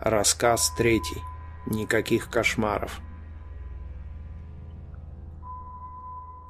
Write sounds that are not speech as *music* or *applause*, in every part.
Рассказ третий. Никаких кошмаров.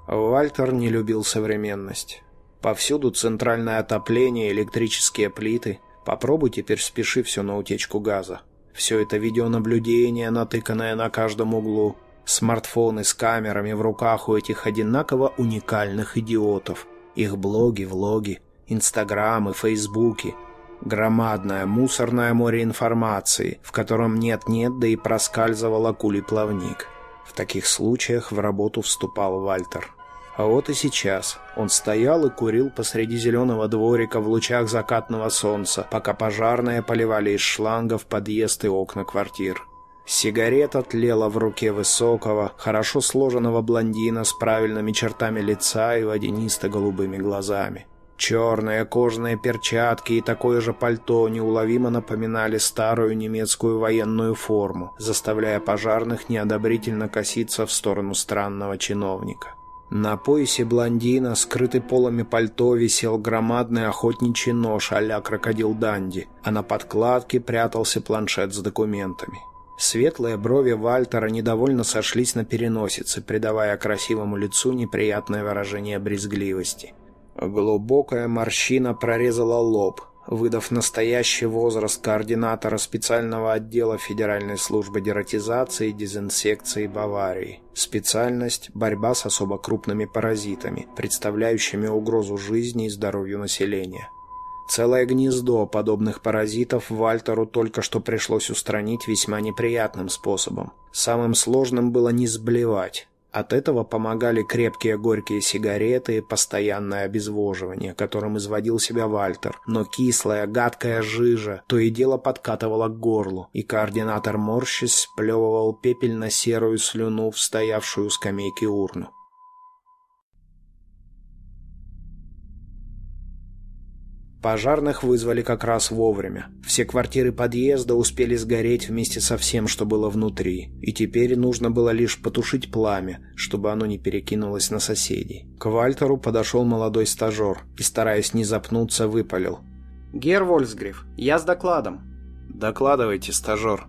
Вальтер не любил современность. Повсюду центральное отопление, электрические плиты. Попробуй теперь спеши все на утечку газа. Все это видеонаблюдение, натыканное на каждом углу. Смартфоны с камерами в руках у этих одинаково уникальных идиотов. Их блоги, влоги, инстаграмы, фейсбуки – Громадное мусорное море информации, в котором нет-нет, да и проскальзывал акулий-плавник. В таких случаях в работу вступал Вальтер. А вот и сейчас он стоял и курил посреди зеленого дворика в лучах закатного солнца, пока пожарные поливали из шланга в подъезд и окна квартир. Сигарета тлела в руке высокого, хорошо сложенного блондина с правильными чертами лица и водянисто-голубыми глазами. Черные кожаные перчатки и такое же пальто неуловимо напоминали старую немецкую военную форму, заставляя пожарных неодобрительно коситься в сторону странного чиновника. На поясе блондина, скрытый полами пальто, висел громадный охотничий нож а-ля крокодил Данди, а на подкладке прятался планшет с документами. Светлые брови Вальтера недовольно сошлись на переносице, придавая красивому лицу неприятное выражение брезгливости. Глубокая морщина прорезала лоб, выдав настоящий возраст координатора специального отдела Федеральной службы дератизации и дезинсекции Баварии. Специальность – борьба с особо крупными паразитами, представляющими угрозу жизни и здоровью населения. Целое гнездо подобных паразитов Вальтеру только что пришлось устранить весьма неприятным способом. Самым сложным было не сблевать, от этого помогали крепкие горькие сигареты и постоянное обезвоживание, которым изводил себя Вальтер. Но кислая, гадкая жижа то и дело подкатывала к горлу, и координатор морщись сплевывал пепельно-серую слюну в стоявшую у скамейки урну. Пожарных вызвали как раз вовремя. Все квартиры подъезда успели сгореть вместе со всем, что было внутри, и теперь нужно было лишь потушить пламя, чтобы оно не перекинулось на соседей. К Вальтеру подошел молодой стажер и, стараясь не запнуться, выпалил. «Гер Вольсгриф, я с докладом». «Докладывайте, стажер»,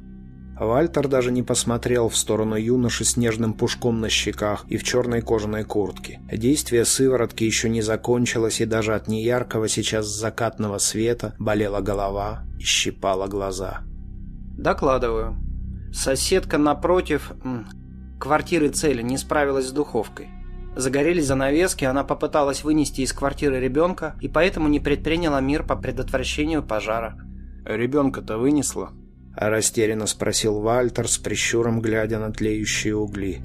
Вальтер даже не посмотрел в сторону юноши с нежным пушком на щеках и в черной кожаной куртке. Действие сыворотки еще не закончилось, и даже от неяркого сейчас закатного света болела голова и щипала глаза. «Докладываю. Соседка напротив квартиры цели не справилась с духовкой. Загорелись занавески, она попыталась вынести из квартиры ребенка и поэтому не предприняла мир по предотвращению пожара». «Ребенка-то вынесла?» — растерянно спросил Вальтер с прищуром, глядя на тлеющие угли.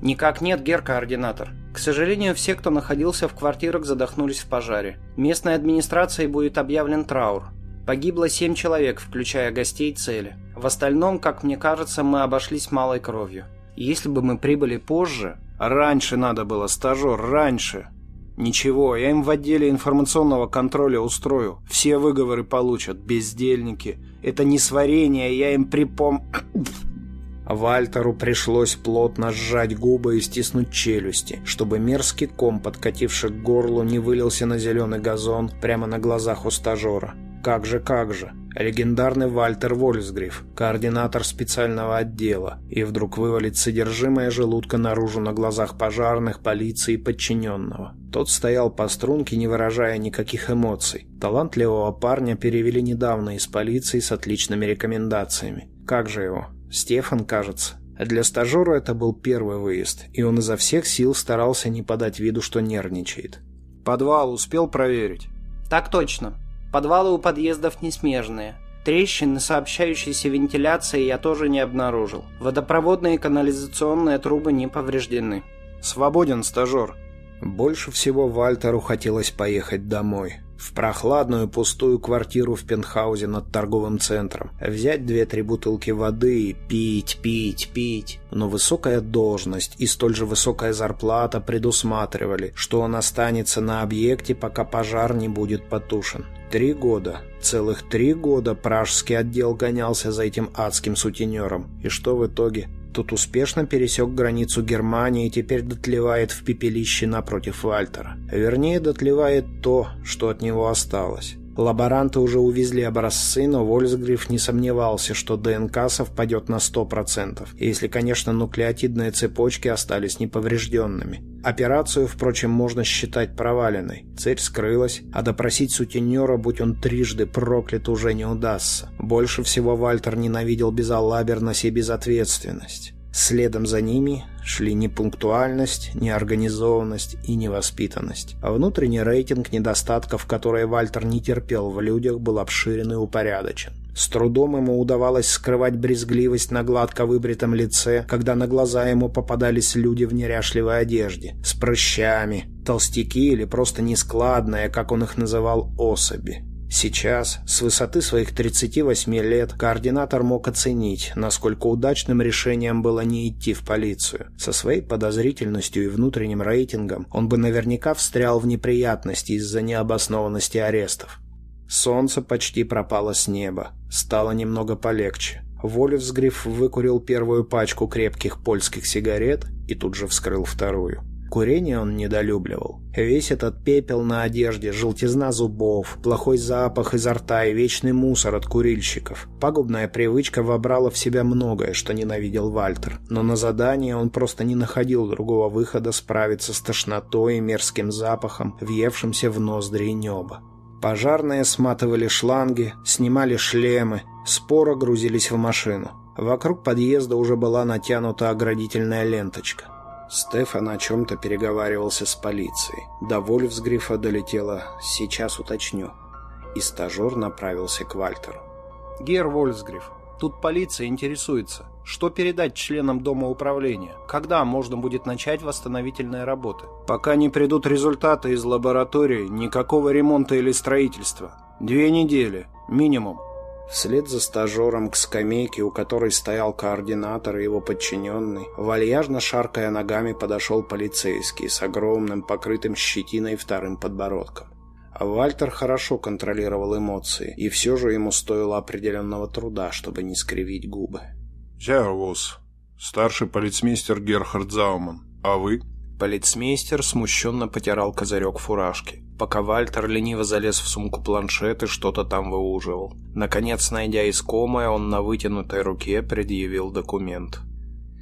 «Никак нет, гер-координатор. К сожалению, все, кто находился в квартирах, задохнулись в пожаре. Местной администрацией будет объявлен траур. Погибло семь человек, включая гостей цели. В остальном, как мне кажется, мы обошлись малой кровью. Если бы мы прибыли позже... Раньше надо было, стажер, раньше. Ничего, я им в отделе информационного контроля устрою. Все выговоры получат, бездельники. Это не сварение, я им припом... *coughs* Вальтеру пришлось плотно сжать губы и стиснуть челюсти, чтобы мерзкий ком, подкативший к горлу, не вылился на зеленый газон прямо на глазах у стажера. Как же, как же. Легендарный Вальтер Вольсгриф, координатор специального отдела, и вдруг вывалит содержимое желудка наружу на глазах пожарных, полиции и подчиненного. Тот стоял по струнке, не выражая никаких эмоций. Талантливого парня перевели недавно из полиции с отличными рекомендациями. Как же его? Стефан, кажется. Для стажера это был первый выезд, и он изо всех сил старался не подать виду, что нервничает. «Подвал успел проверить?» «Так точно. Подвалы у подъездов не смежные. Трещины, сообщающиеся вентиляцией, я тоже не обнаружил. Водопроводные и канализационные трубы не повреждены». «Свободен, стажер». Больше всего Вальтеру хотелось поехать домой в прохладную пустую квартиру в пентхаузе над торговым центром, взять две-три бутылки воды и пить, пить, пить. Но высокая должность и столь же высокая зарплата предусматривали, что он останется на объекте, пока пожар не будет потушен. Три года, целых три года пражский отдел гонялся за этим адским сутенером. И что в итоге? Тут успешно пересек границу Германии и теперь дотлевает в пепелище напротив Вальтера. Вернее, дотлевает то, что от него осталось. Лаборанты уже увезли образцы, но Вольсгриф не сомневался, что ДНК совпадет на 100%, если, конечно, нуклеотидные цепочки остались неповрежденными. Операцию, впрочем, можно считать проваленной. Цель скрылась, а допросить сутенера, будь он трижды проклят, уже не удастся. Больше всего Вальтер ненавидел безалаберность и безответственность. Следом за ними шли непунктуальность, неорганизованность и невоспитанность. А внутренний рейтинг недостатков, которые Вальтер не терпел в людях, был обширен и упорядочен. С трудом ему удавалось скрывать брезгливость на гладко выбритом лице, когда на глаза ему попадались люди в неряшливой одежде, с прыщами, толстяки или просто нескладные, как он их называл, особи. Сейчас, с высоты своих 38 лет, координатор мог оценить, насколько удачным решением было не идти в полицию. Со своей подозрительностью и внутренним рейтингом он бы наверняка встрял в неприятности из-за необоснованности арестов. Солнце почти пропало с неба. Стало немного полегче. Волевсгриф выкурил первую пачку крепких польских сигарет и тут же вскрыл вторую. Курение он недолюбливал. Весь этот пепел на одежде, желтизна зубов, плохой запах изо рта и вечный мусор от курильщиков. Пагубная привычка вобрала в себя многое, что ненавидел Вальтер. Но на задание он просто не находил другого выхода справиться с тошнотой и мерзким запахом, въевшимся в ноздри и небо. Пожарные сматывали шланги, снимали шлемы, споро грузились в машину. Вокруг подъезда уже была натянута оградительная ленточка. Стефан о чем-то переговаривался с полицией. До Вольфсгрифа долетело «сейчас уточню». И стажер направился к Вальтеру. «Гер Вольфсгриф, тут полиция интересуется. Что передать членам Дома управления? Когда можно будет начать восстановительные работы? Пока не придут результаты из лаборатории, никакого ремонта или строительства. Две недели, минимум. Вслед за стажером к скамейке, у которой стоял координатор и его подчиненный, вальяжно шаркая ногами подошел полицейский с огромным покрытым щетиной вторым подбородком. Вальтер хорошо контролировал эмоции, и все же ему стоило определенного труда, чтобы не скривить губы. «Сервус. Старший полицмейстер Герхард Зауман. А вы?» Полицмейстер смущенно потирал козырек фуражки пока Вальтер лениво залез в сумку планшет и что-то там выуживал. Наконец, найдя искомое, он на вытянутой руке предъявил документ.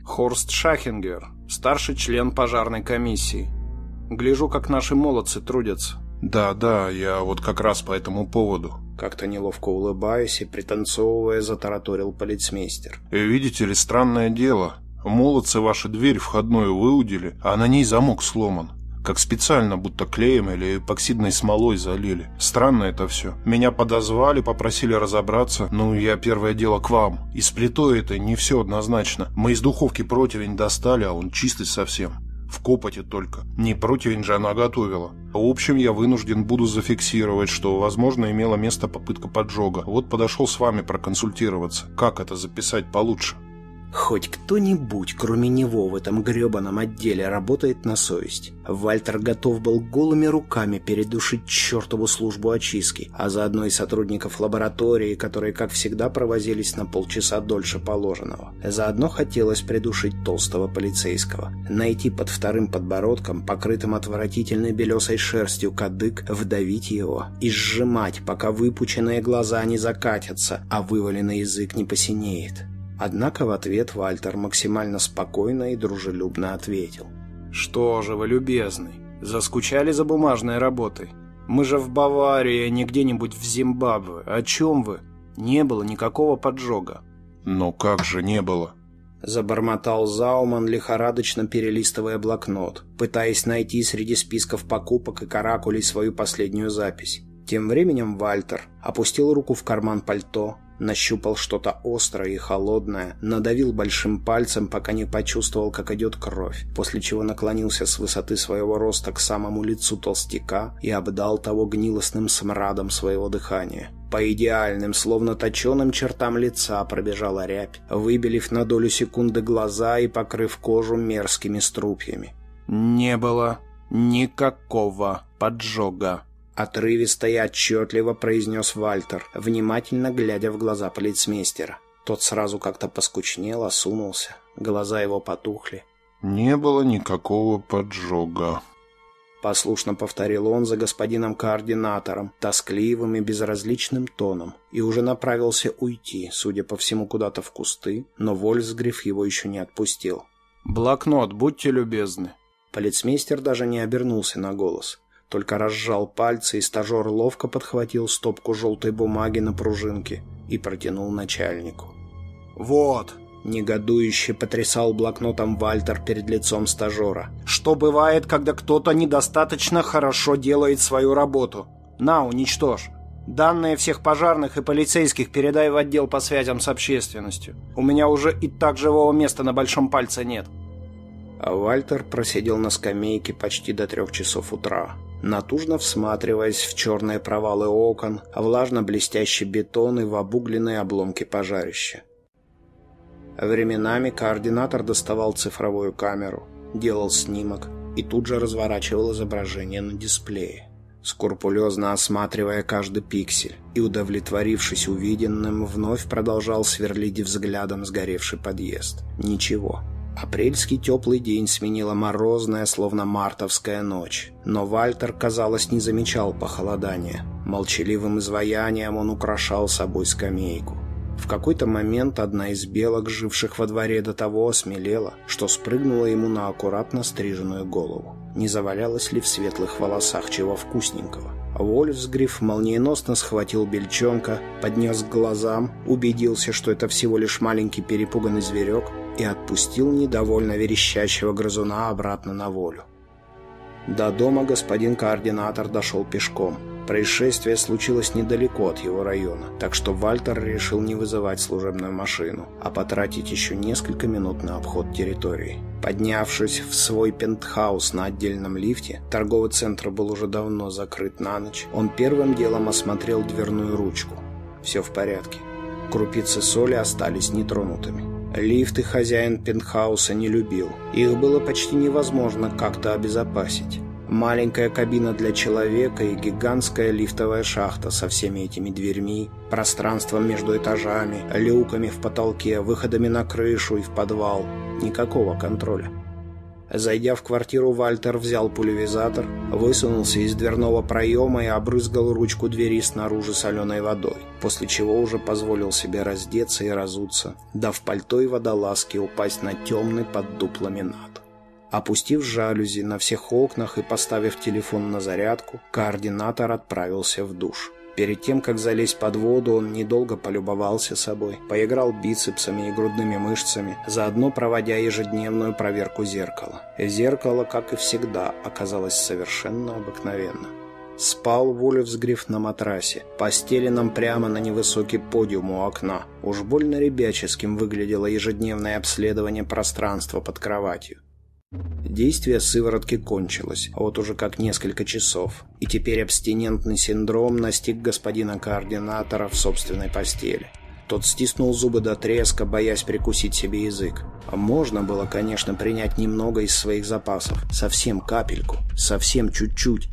«Хорст Шахингер, старший член пожарной комиссии. Гляжу, как наши молодцы трудятся». «Да, да, я вот как раз по этому поводу». Как-то неловко улыбаясь и пританцовывая, затараторил полицмейстер. «Видите ли, странное дело. Молодцы ваши дверь входную выудили, а на ней замок сломан как специально, будто клеем или эпоксидной смолой залили. Странно это все. Меня подозвали, попросили разобраться. Ну, я первое дело к вам. И с плитой это не все однозначно. Мы из духовки противень достали, а он чистый совсем. В копоте только. Не противень же она готовила. В общем, я вынужден буду зафиксировать, что, возможно, имела место попытка поджога. Вот подошел с вами проконсультироваться. Как это записать получше? Хоть кто-нибудь, кроме него, в этом гребаном отделе работает на совесть. Вальтер готов был голыми руками передушить чертову службу очистки, а заодно и сотрудников лаборатории, которые, как всегда, провозились на полчаса дольше положенного. Заодно хотелось придушить толстого полицейского, найти под вторым подбородком, покрытым отвратительной белесой шерстью кадык, вдавить его и сжимать, пока выпученные глаза не закатятся, а вываленный язык не посинеет. Однако в ответ Вальтер максимально спокойно и дружелюбно ответил. «Что же вы, любезный, заскучали за бумажной работой? Мы же в Баварии, а не где-нибудь в Зимбабве. О чем вы? Не было никакого поджога». «Но как же не было?» Забормотал Зауман, лихорадочно перелистывая блокнот, пытаясь найти среди списков покупок и каракулей свою последнюю запись. Тем временем Вальтер опустил руку в карман пальто, Нащупал что-то острое и холодное, надавил большим пальцем, пока не почувствовал, как идет кровь, после чего наклонился с высоты своего роста к самому лицу толстяка и обдал того гнилостным смрадом своего дыхания. По идеальным, словно точеным чертам лица пробежала рябь, выбелив на долю секунды глаза и покрыв кожу мерзкими струпьями. «Не было никакого поджога», Отрывисто и отчетливо произнес Вальтер, внимательно глядя в глаза полицмейстера. Тот сразу как-то поскучнел, осунулся. Глаза его потухли. «Не было никакого поджога», Послушно повторил он за господином координатором, тоскливым и безразличным тоном, и уже направился уйти, судя по всему, куда-то в кусты, но Вольсгриф его еще не отпустил. «Блокнот, будьте любезны». Полицмейстер даже не обернулся на голос, только разжал пальцы, и стажер ловко подхватил стопку желтой бумаги на пружинке и протянул начальнику. «Вот», Негодующе потрясал блокнотом Вальтер перед лицом стажера. «Что бывает, когда кто-то недостаточно хорошо делает свою работу? На, уничтожь. Данные всех пожарных и полицейских передай в отдел по связям с общественностью. У меня уже и так живого места на большом пальце нет». А Вальтер просидел на скамейке почти до трех часов утра, натужно всматриваясь в черные провалы окон, а влажно-блестящий бетон и в обугленные обломки пожарища. Временами координатор доставал цифровую камеру, делал снимок и тут же разворачивал изображение на дисплее, скрупулезно осматривая каждый пиксель и, удовлетворившись увиденным, вновь продолжал сверлить взглядом сгоревший подъезд. Ничего. Апрельский теплый день сменила морозная, словно мартовская ночь. Но Вальтер, казалось, не замечал похолодания. Молчаливым изваянием он украшал собой скамейку. В какой-то момент одна из белок, живших во дворе до того, осмелела, что спрыгнула ему на аккуратно стриженную голову. Не завалялась ли в светлых волосах чего вкусненького? Вольфсгриф молниеносно схватил бельчонка, поднес к глазам, убедился, что это всего лишь маленький перепуганный зверек, и отпустил недовольно верещащего грызуна обратно на волю. До дома господин координатор дошел пешком. Происшествие случилось недалеко от его района, так что Вальтер решил не вызывать служебную машину, а потратить еще несколько минут на обход территории. Поднявшись в свой пентхаус на отдельном лифте, торговый центр был уже давно закрыт на ночь, он первым делом осмотрел дверную ручку. Все в порядке. Крупицы соли остались нетронутыми. Лифты хозяин пентхауса не любил. Их было почти невозможно как-то обезопасить. Маленькая кабина для человека и гигантская лифтовая шахта со всеми этими дверьми, пространством между этажами, люками в потолке, выходами на крышу и в подвал. Никакого контроля. Зайдя в квартиру, Вальтер взял пулевизатор, высунулся из дверного проема и обрызгал ручку двери снаружи соленой водой, после чего уже позволил себе раздеться и разуться, дав пальто и водолазке упасть на темный под дуб ламинат. Опустив жалюзи на всех окнах и поставив телефон на зарядку, координатор отправился в душ. Перед тем, как залезть под воду, он недолго полюбовался собой, поиграл бицепсами и грудными мышцами, заодно проводя ежедневную проверку зеркала. Зеркало, как и всегда, оказалось совершенно обыкновенно. Спал Вольфсгриф на матрасе, постеленном прямо на невысокий подиум у окна. Уж больно ребяческим выглядело ежедневное обследование пространства под кроватью. Действие сыворотки кончилось, а вот уже как несколько часов, и теперь абстинентный синдром настиг господина координатора в собственной постели. Тот стиснул зубы до треска, боясь прикусить себе язык. А можно было, конечно, принять немного из своих запасов. Совсем капельку, совсем чуть-чуть.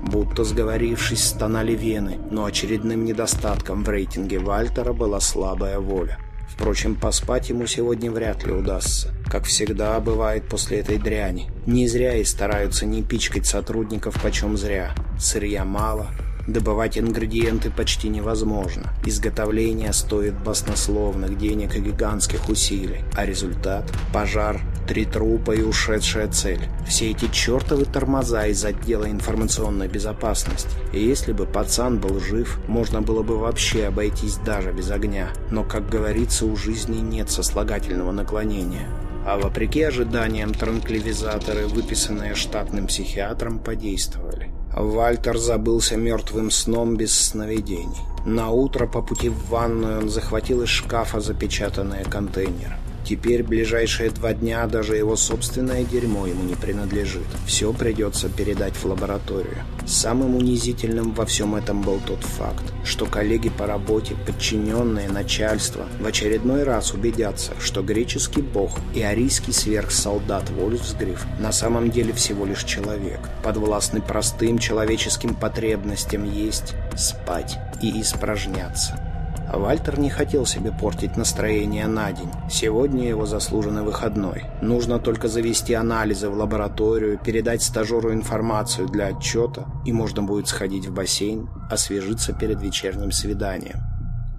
Будто сговорившись, стонали вены, но очередным недостатком в рейтинге Вальтера была слабая воля. Впрочем, поспать ему сегодня вряд ли удастся, как всегда бывает после этой дряни. Не зря и стараются не пичкать сотрудников почем зря. Сырья мало, добывать ингредиенты почти невозможно. Изготовление стоит баснословных денег и гигантских усилий. А результат – пожар, три трупа и ушедшая цель. Все эти чертовы тормоза из отдела информационной безопасности. И если бы пацан был жив, можно было бы вообще обойтись даже без огня. Но, как говорится, у жизни нет сослагательного наклонения. А вопреки ожиданиям транквилизаторы, выписанные штатным психиатром, подействовали. Вальтер забылся мертвым сном без сновидений. На утро по пути в ванную он захватил из шкафа запечатанные контейнеры. Теперь ближайшие два дня даже его собственное дерьмо ему не принадлежит. Все придется передать в лабораторию. Самым унизительным во всем этом был тот факт, что коллеги по работе, подчиненные, начальство в очередной раз убедятся, что греческий бог и арийский сверхсолдат Вольфсгриф на самом деле всего лишь человек, подвластный простым человеческим потребностям есть, спать и испражняться. Вальтер не хотел себе портить настроение на день. Сегодня его заслуженный выходной. Нужно только завести анализы в лабораторию, передать стажеру информацию для отчета, и можно будет сходить в бассейн, освежиться перед вечерним свиданием.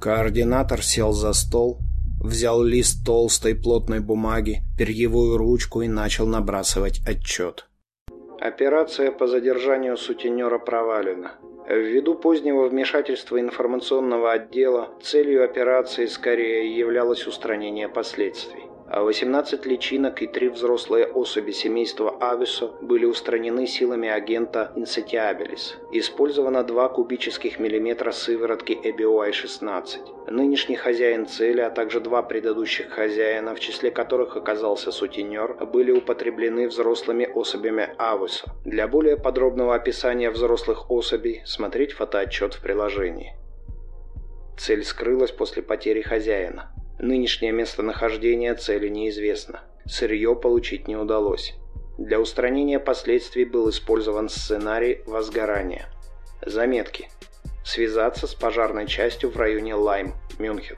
Координатор сел за стол, взял лист толстой плотной бумаги, перьевую ручку и начал набрасывать отчет. Операция по задержанию сутенера провалена. Ввиду позднего вмешательства информационного отдела, целью операции скорее являлось устранение последствий. А 18 личинок и три взрослые особи семейства Ависо были устранены силами агента Инсетиабелис. Использовано 2 кубических миллиметра сыворотки EBOI-16. Нынешний хозяин цели, а также два предыдущих хозяина, в числе которых оказался сутенер, были употреблены взрослыми особями Ависо. Для более подробного описания взрослых особей смотреть фотоотчет в приложении. Цель скрылась после потери хозяина. Нынешнее местонахождение цели неизвестно. Сырье получить не удалось. Для устранения последствий был использован сценарий возгорания. Заметки. Связаться с пожарной частью в районе Лайм, Мюнхен.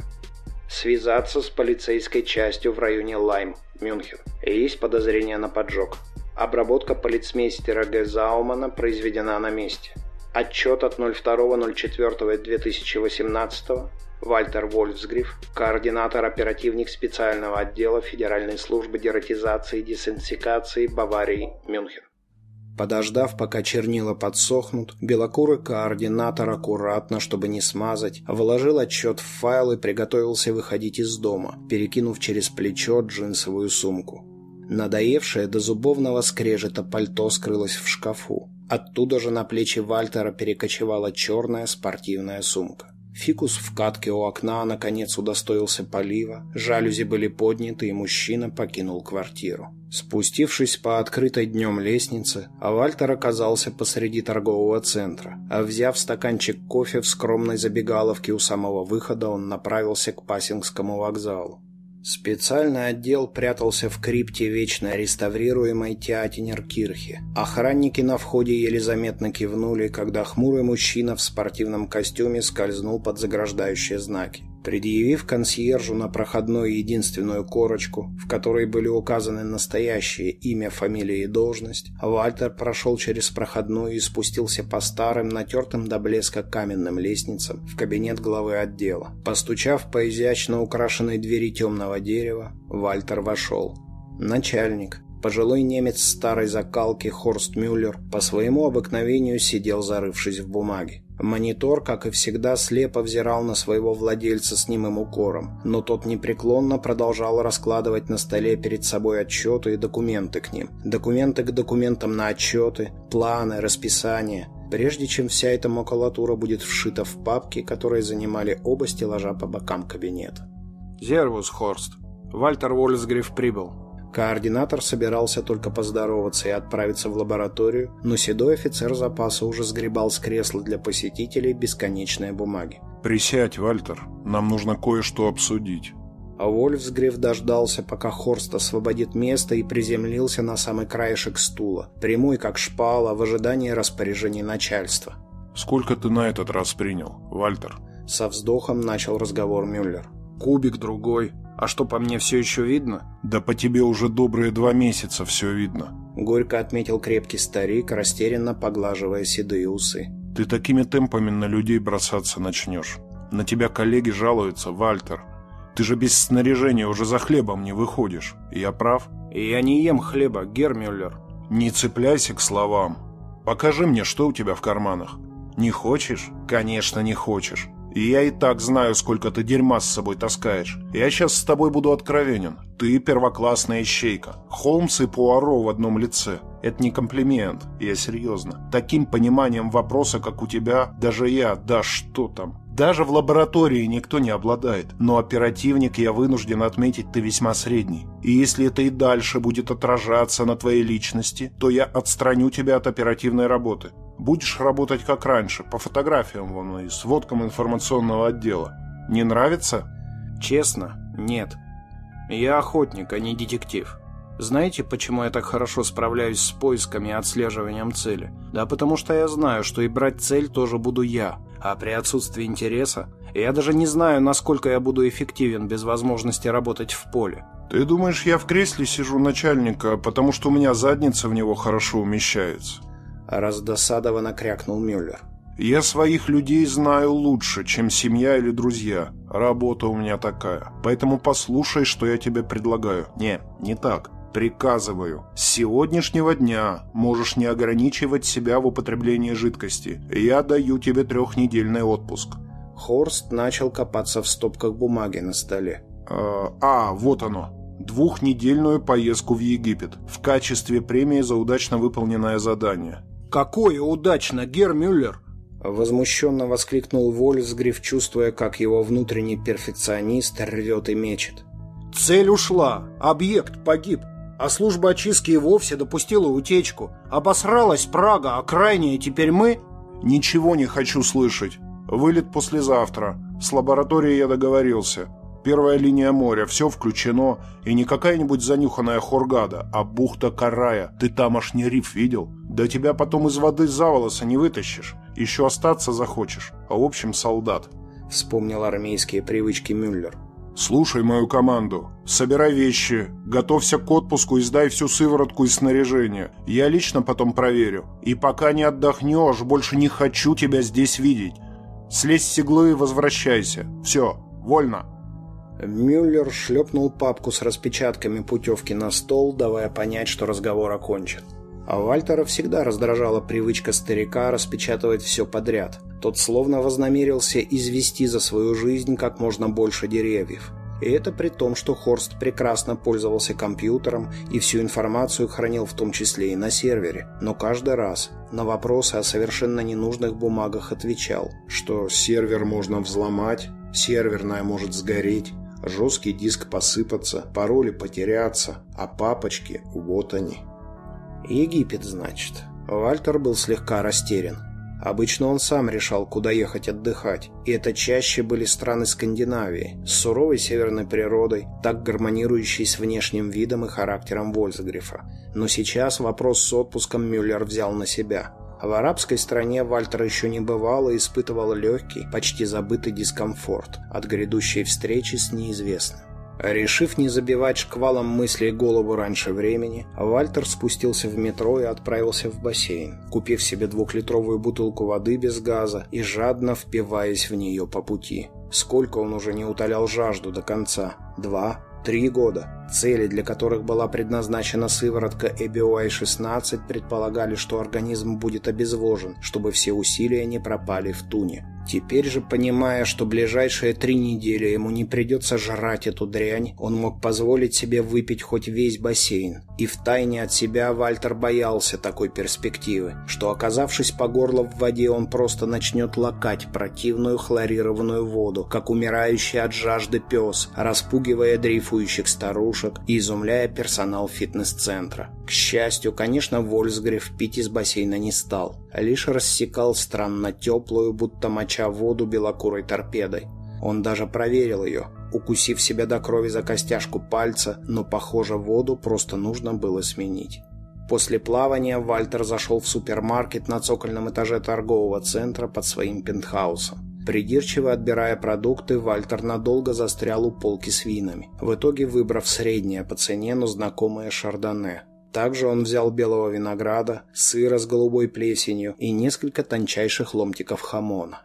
Связаться с полицейской частью в районе Лайм, Мюнхен. Есть подозрение на поджог. Обработка полицмейстера Г. Произведена на месте. Отчет от 02.04.2018 Вальтер Вольфсгриф, координатор-оперативник специального отдела Федеральной службы дератизации и десенсикации Баварии, Мюнхен. Подождав, пока чернила подсохнут, белокурый координатор аккуратно, чтобы не смазать, вложил отчет в файл и приготовился выходить из дома, перекинув через плечо джинсовую сумку. Надоевшее до зубовного скрежета пальто скрылось в шкафу. Оттуда же на плечи Вальтера перекочевала черная спортивная сумка. Фикус в катке у окна наконец удостоился полива, жалюзи были подняты, и мужчина покинул квартиру. Спустившись по открытой днем лестнице, Вальтер оказался посреди торгового центра, а взяв стаканчик кофе в скромной забегаловке у самого выхода, он направился к Пасингскому вокзалу. Специальный отдел прятался в крипте вечно реставрируемой Театинеркирхе. Охранники на входе еле заметно кивнули, когда хмурый мужчина в спортивном костюме скользнул под заграждающие знаки. Предъявив консьержу на проходной единственную корочку, в которой были указаны настоящее имя, фамилия и должность, Вальтер прошел через проходную и спустился по старым, натертым до блеска каменным лестницам в кабинет главы отдела. Постучав по изящно украшенной двери темного дерева, Вальтер вошел. Начальник, Пожилой немец старой закалки Хорст Мюллер по своему обыкновению сидел зарывшись в бумаге. Монитор, как и всегда, слепо взирал на своего владельца с немым укором, но тот непреклонно продолжал раскладывать на столе перед собой отчеты и документы к ним. Документы к документам на отчеты, планы, расписания. Прежде чем вся эта макулатура будет вшита в папки, которые занимали оба стеллажа по бокам кабинета. «Зервус, Хорст. Вальтер Уоллесгриф прибыл. Координатор собирался только поздороваться и отправиться в лабораторию, но седой офицер запаса уже сгребал с кресла для посетителей бесконечные бумаги. «Присядь, Вальтер. Нам нужно кое-что обсудить». А Вольфсгриф дождался, пока Хорст освободит место и приземлился на самый краешек стула, прямой как шпала, в ожидании распоряжений начальства. «Сколько ты на этот раз принял, Вальтер?» Со вздохом начал разговор Мюллер. «Кубик другой. А что, по мне все еще видно? Да по тебе уже добрые два месяца все видно. Горько отметил крепкий старик, растерянно поглаживая седые усы. Ты такими темпами на людей бросаться начнешь. На тебя коллеги жалуются, Вальтер. Ты же без снаряжения уже за хлебом не выходишь. Я прав? Я не ем хлеба, Гермюллер. Не цепляйся к словам. Покажи мне, что у тебя в карманах. Не хочешь? Конечно, не хочешь. И я и так знаю, сколько ты дерьма с собой таскаешь. Я сейчас с тобой буду откровенен. Ты первоклассная ищейка. Холмс и Пуаро в одном лице. Это не комплимент, я серьезно. Таким пониманием вопроса, как у тебя, даже я, да что там. Даже в лаборатории никто не обладает. Но оперативник, я вынужден отметить, ты весьма средний. И если это и дальше будет отражаться на твоей личности, то я отстраню тебя от оперативной работы. Будешь работать как раньше, по фотографиям вон и сводкам информационного отдела. Не нравится? Честно, нет. Я охотник, а не детектив. Знаете, почему я так хорошо справляюсь с поисками и отслеживанием цели? Да потому что я знаю, что и брать цель тоже буду я, А при отсутствии интереса я даже не знаю, насколько я буду эффективен без возможности работать в поле. Ты думаешь, я в кресле сижу начальника, потому что у меня задница в него хорошо умещается? Раздосадованно крякнул Мюллер. Я своих людей знаю лучше, чем семья или друзья. Работа у меня такая. Поэтому послушай, что я тебе предлагаю. Не, не так. Приказываю. С сегодняшнего дня можешь не ограничивать себя в употреблении жидкости. Я даю тебе трехнедельный отпуск. Хорст начал копаться в стопках бумаги на столе. А, а, вот оно. Двухнедельную поездку в Египет в качестве премии за удачно выполненное задание. «Какое удачно, Гер Мюллер!» Возмущенно воскликнул Вольсгриф, чувствуя, как его внутренний перфекционист рвет и мечет. «Цель ушла, объект погиб, а служба очистки и вовсе допустила утечку. Обосралась Прага, а крайняя теперь мы...» «Ничего не хочу слышать. Вылет послезавтра. С лабораторией я договорился. Первая линия моря, все включено. И не какая-нибудь занюханная Хоргада, а бухта Карая. Ты тамошний риф видел? Да тебя потом из воды за волоса не вытащишь. Еще остаться захочешь. А в общем, солдат. Вспомнил армейские привычки Мюллер. «Слушай мою команду. Собирай вещи, готовься к отпуску и сдай всю сыворотку и снаряжение. Я лично потом проверю. И пока не отдохнешь, больше не хочу тебя здесь видеть. Слезь с иглы и возвращайся. Все, вольно». Мюллер шлепнул папку с распечатками путевки на стол, давая понять, что разговор окончен. А Вальтера всегда раздражала привычка старика распечатывать все подряд. Тот словно вознамерился извести за свою жизнь как можно больше деревьев. И это при том, что Хорст прекрасно пользовался компьютером и всю информацию хранил в том числе и на сервере. Но каждый раз на вопросы о совершенно ненужных бумагах отвечал, что сервер можно взломать, серверная может сгореть, жесткий диск посыпаться, пароли потеряться, а папочки вот они. Египет, значит. Вальтер был слегка растерян. Обычно он сам решал, куда ехать отдыхать, и это чаще были страны Скандинавии, с суровой северной природой, так гармонирующей с внешним видом и характером Вольсгрифа. Но сейчас вопрос с отпуском Мюллер взял на себя. В арабской стране Вальтер еще не бывал и испытывал легкий, почти забытый дискомфорт от грядущей встречи с неизвестным. Решив не забивать шквалом мыслей голову раньше времени, Вальтер спустился в метро и отправился в бассейн, купив себе двухлитровую бутылку воды без газа и жадно впиваясь в нее по пути. Сколько он уже не утолял жажду до конца? Два? Три года. Цели, для которых была предназначена сыворотка ABOI-16, предполагали, что организм будет обезвожен, чтобы все усилия не пропали в туне. Теперь же, понимая, что ближайшие три недели ему не придется жрать эту дрянь, он мог позволить себе выпить хоть весь бассейн. И втайне от себя Вальтер боялся такой перспективы, что, оказавшись по горло в воде, он просто начнет лакать противную хлорированную воду, как умирающий от жажды пес, распугивая дрейфующих старушек и изумляя персонал фитнес-центра. К счастью, конечно, Вольсгреф пить из бассейна не стал, а лишь рассекал странно теплую, будто моча воду белокурой торпедой. Он даже проверил ее, укусив себя до крови за костяшку пальца, но, похоже, воду просто нужно было сменить. После плавания Вальтер зашел в супермаркет на цокольном этаже торгового центра под своим пентхаусом. Придирчиво отбирая продукты, Вальтер надолго застрял у полки с винами, в итоге выбрав среднее по цене, но знакомое шардоне. Также он взял белого винограда, сыра с голубой плесенью и несколько тончайших ломтиков хамона.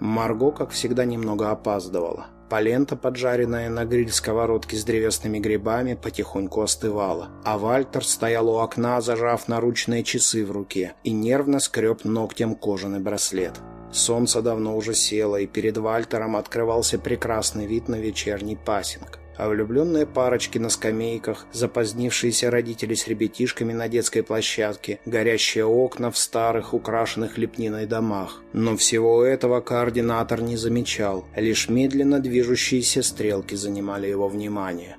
Марго, как всегда, немного опаздывала. Полента, поджаренная на гриль-сковородке с древесными грибами, потихоньку остывала, а Вальтер стоял у окна, зажав наручные часы в руке, и нервно скреб ногтем кожаный браслет. Солнце давно уже село, и перед Вальтером открывался прекрасный вид на вечерний пасинг. А влюбленные парочки на скамейках, запозднившиеся родители с ребятишками на детской площадке, горящие окна в старых, украшенных лепниной домах. Но всего этого координатор не замечал, лишь медленно движущиеся стрелки занимали его внимание.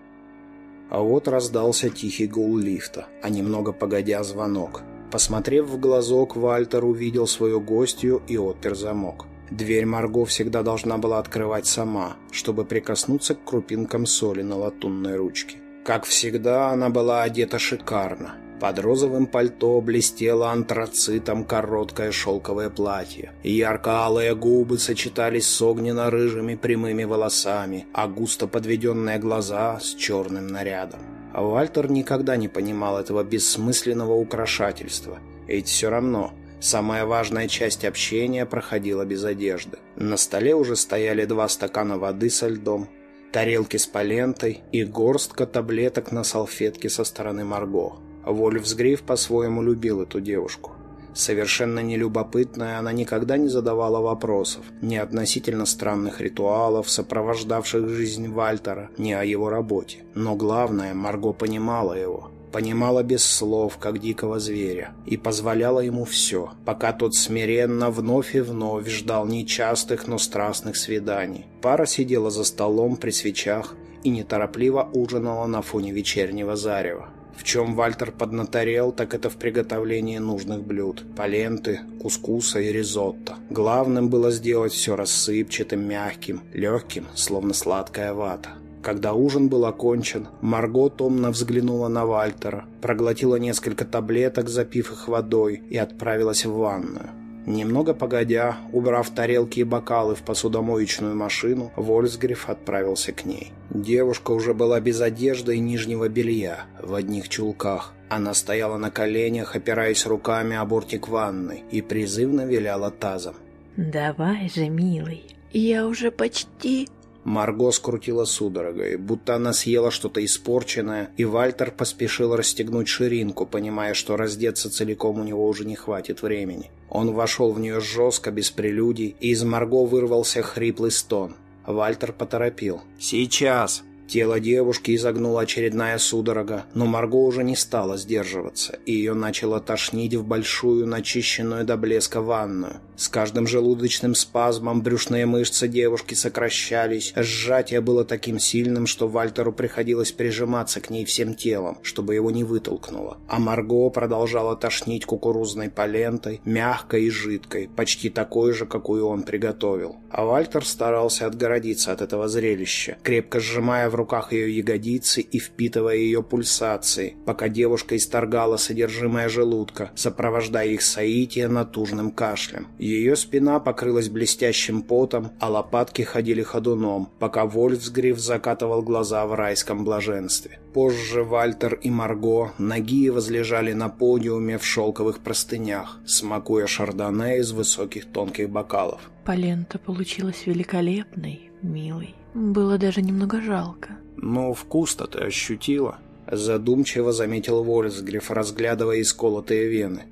А вот раздался тихий гул лифта, а немного погодя звонок. Посмотрев в глазок, Вальтер увидел свою гостью и отпер замок. Дверь Марго всегда должна была открывать сама, чтобы прикоснуться к крупинкам соли на латунной ручке. Как всегда, она была одета шикарно. Под розовым пальто блестело антрацитом короткое шелковое платье. Ярко-алые губы сочетались с огненно-рыжими прямыми волосами, а густо подведенные глаза с черным нарядом. Вальтер никогда не понимал этого бессмысленного украшательства. Ведь все равно самая важная часть общения проходила без одежды. На столе уже стояли два стакана воды со льдом, тарелки с палентой и горстка таблеток на салфетке со стороны Марго. Вольфсгриф по-своему любил эту девушку. Совершенно нелюбопытная, она никогда не задавала вопросов ни относительно странных ритуалов, сопровождавших жизнь Вальтера, ни о его работе. Но главное, Марго понимала его. Понимала без слов, как дикого зверя, и позволяла ему все, пока тот смиренно вновь и вновь ждал нечастых, но страстных свиданий. Пара сидела за столом при свечах и неторопливо ужинала на фоне вечернего зарева. В чем Вальтер поднаторел, так это в приготовлении нужных блюд. Паленты, кускуса и ризотто. Главным было сделать все рассыпчатым, мягким, легким, словно сладкая вата. Когда ужин был окончен, Марго томно взглянула на Вальтера, проглотила несколько таблеток, запив их водой, и отправилась в ванную. Немного погодя, убрав тарелки и бокалы в посудомоечную машину, Вольсгриф отправился к ней. Девушка уже была без одежды и нижнего белья, в одних чулках. Она стояла на коленях, опираясь руками о бортик ванны, и призывно виляла тазом. «Давай же, милый, я уже почти...» Марго скрутила судорогой, будто она съела что-то испорченное, и Вальтер поспешил расстегнуть ширинку, понимая, что раздеться целиком у него уже не хватит времени. Он вошел в нее жестко, без прелюдий, и из Марго вырвался хриплый стон. Вальтер поторопил. «Сейчас!» Тело девушки изогнула очередная судорога, но Марго уже не стала сдерживаться, и ее начало тошнить в большую, начищенную до блеска ванную. С каждым желудочным спазмом брюшные мышцы девушки сокращались, сжатие было таким сильным, что Вальтеру приходилось прижиматься к ней всем телом, чтобы его не вытолкнуло. А Марго продолжала тошнить кукурузной полентой, мягкой и жидкой, почти такой же, какую он приготовил. А Вальтер старался отгородиться от этого зрелища, крепко сжимая в руках ее ягодицы и впитывая ее пульсации, пока девушка исторгала содержимое желудка, сопровождая их соитие натужным кашлем. Ее спина покрылась блестящим потом, а лопатки ходили ходуном, пока Вольфсгриф закатывал глаза в райском блаженстве. Позже Вальтер и Марго ноги возлежали на подиуме в шелковых простынях, смакуя шардоне из высоких тонких бокалов. Полента получилась великолепной, милый. Было даже немного жалко. «Ну, вкус-то ты ощутила?» Задумчиво заметил Вольсгриф, разглядывая исколотые вены.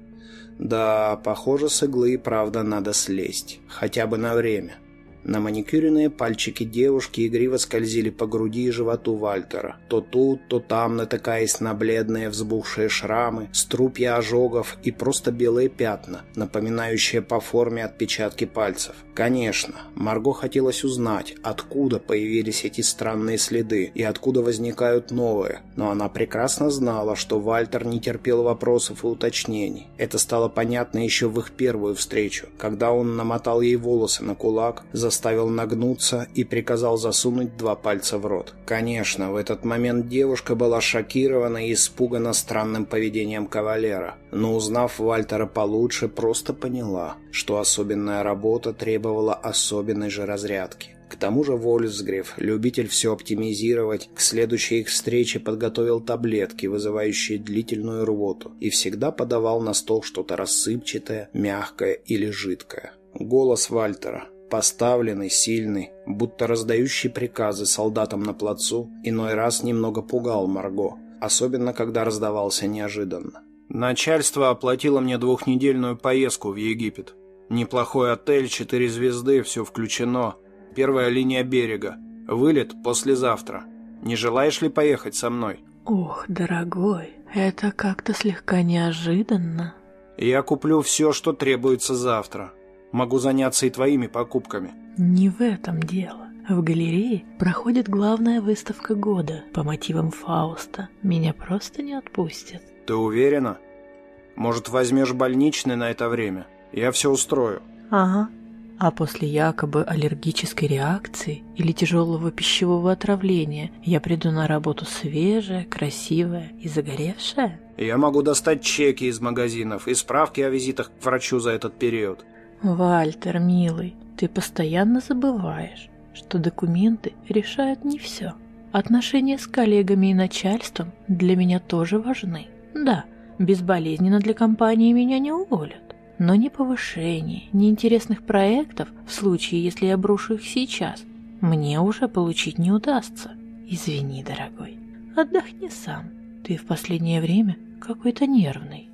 Да, похоже, с иглы правда надо слезть. Хотя бы на время. На маникюренные пальчики девушки игриво скользили по груди и животу Вальтера. То тут, то там натыкаясь на бледные взбухшие шрамы, струпья ожогов и просто белые пятна, напоминающие по форме отпечатки пальцев. Конечно, Марго хотелось узнать, откуда появились эти странные следы и откуда возникают новые, но она прекрасно знала, что Вальтер не терпел вопросов и уточнений. Это стало понятно еще в их первую встречу, когда он намотал ей волосы на кулак, за заставил нагнуться и приказал засунуть два пальца в рот. Конечно, в этот момент девушка была шокирована и испугана странным поведением кавалера, но узнав Вальтера получше, просто поняла, что особенная работа требовала особенной же разрядки. К тому же Вольфсгриф, любитель все оптимизировать, к следующей их встрече подготовил таблетки, вызывающие длительную рвоту, и всегда подавал на стол что-то рассыпчатое, мягкое или жидкое. Голос Вальтера, Поставленный, сильный, будто раздающий приказы солдатам на плацу, иной раз немного пугал Марго, особенно когда раздавался неожиданно. Начальство оплатило мне двухнедельную поездку в Египет. Неплохой отель, четыре звезды, все включено. Первая линия берега. Вылет послезавтра. Не желаешь ли поехать со мной? Ох, дорогой, это как-то слегка неожиданно. Я куплю все, что требуется завтра. Могу заняться и твоими покупками. Не в этом дело. В галерее проходит главная выставка года по мотивам Фауста. Меня просто не отпустят. Ты уверена? Может, возьмешь больничный на это время? Я все устрою. Ага. А после якобы аллергической реакции или тяжелого пищевого отравления я приду на работу свежая, красивая и загоревшая? Я могу достать чеки из магазинов и справки о визитах к врачу за этот период. Вальтер, милый, ты постоянно забываешь, что документы решают не все. Отношения с коллегами и начальством для меня тоже важны. Да, безболезненно для компании меня не уволят. Но ни повышения, ни интересных проектов, в случае, если я брошу их сейчас, мне уже получить не удастся. Извини, дорогой, отдохни сам. Ты в последнее время какой-то нервный.